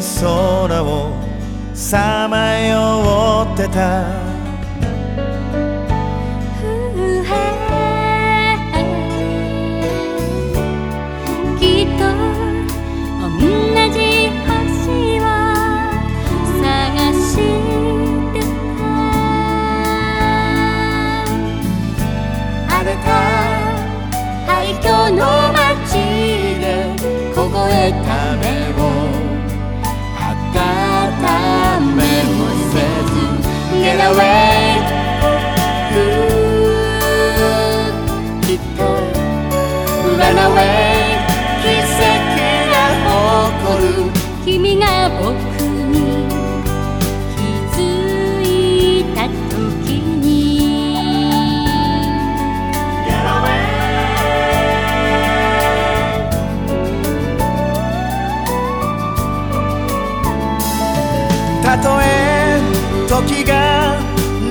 空をさまよってた。Away 奇跡が起こる君が僕に気づいた時に。Get away たとえ時が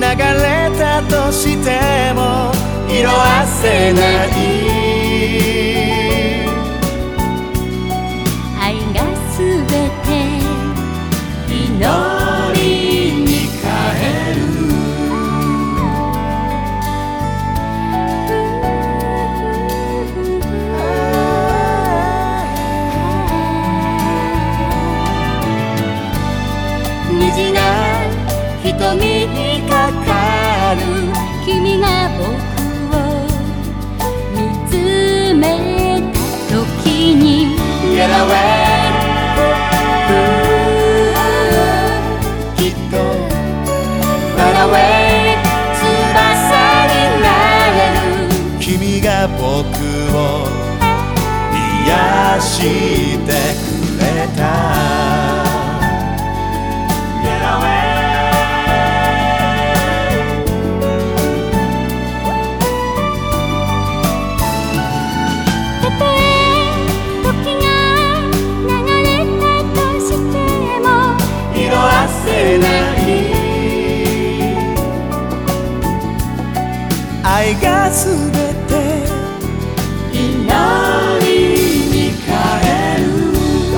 流れたとしても色あせない。瞳にかかる君が僕を見つめた時に。Get away. きっと Run away. 翼になれる。君が僕を癒し愛がすべて祈りに変える「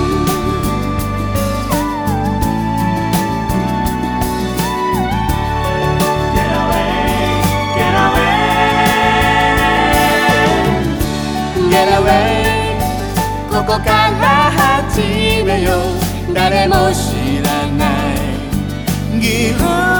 Get away, get away, get away ここから始めよう誰も知らない」「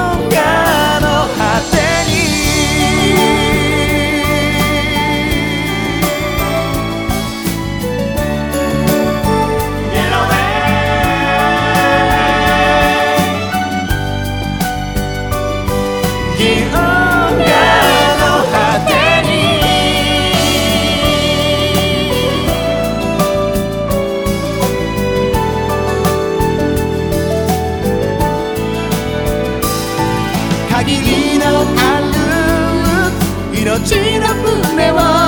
限りのある命の船を